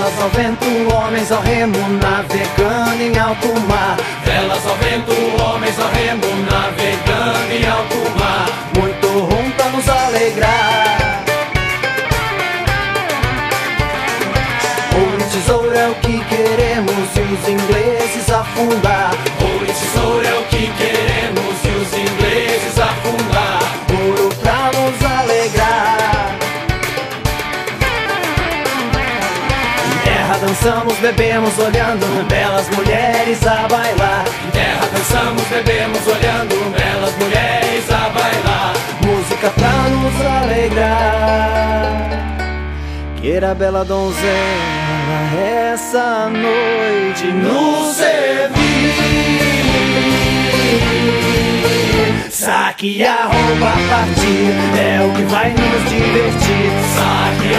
Velas ao vento, homens ao remo, navegando em alto mar. Velas ao vento, homens ao remo, navegando em alto mar. Muito rum pra nos alegrar. Ouro e tesouro é o que queremos e os ingleses afundar. Dançamos, bebemos, olhando belas mulheres a bailar. Em terra dançamos, bebemos, olhando belas mulheres a bailar. Música pra nos alegrar. Queira bela donzela essa noite nos servir. Saque a roupa a partir, é o que vai nos divertir. Saque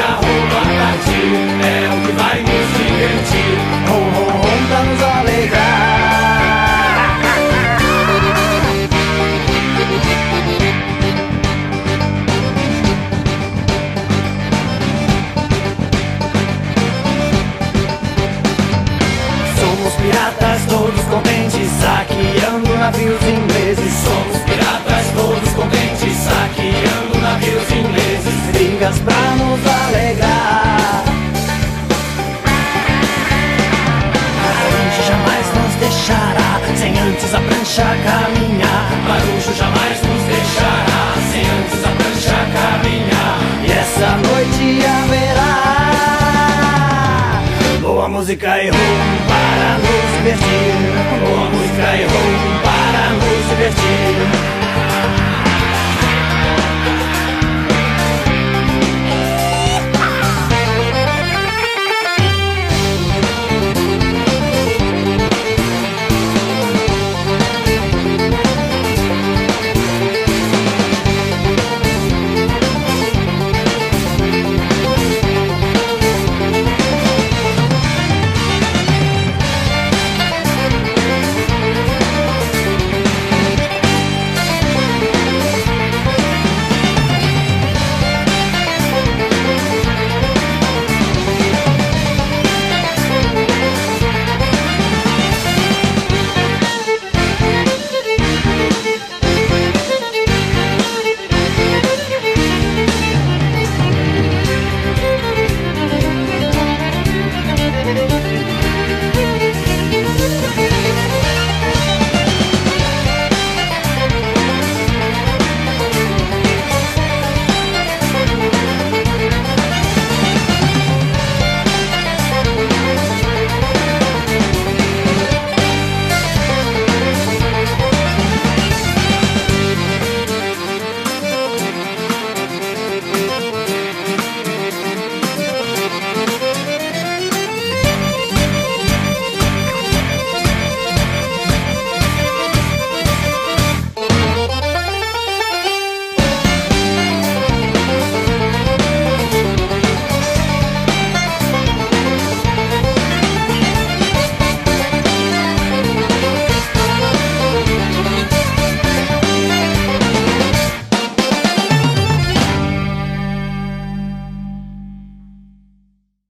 navios ingleses. Somos piratas todos contentes, saqueando navios ingleses. Brigas pra nos alegrar. Marujo jamais nos deixará, sem antes a prancha caminhar. Marujo jamais nos deixará, sem antes a prancha caminhar. E essa noite haverá boa música e rum para nos divertir. Boa música e rum para.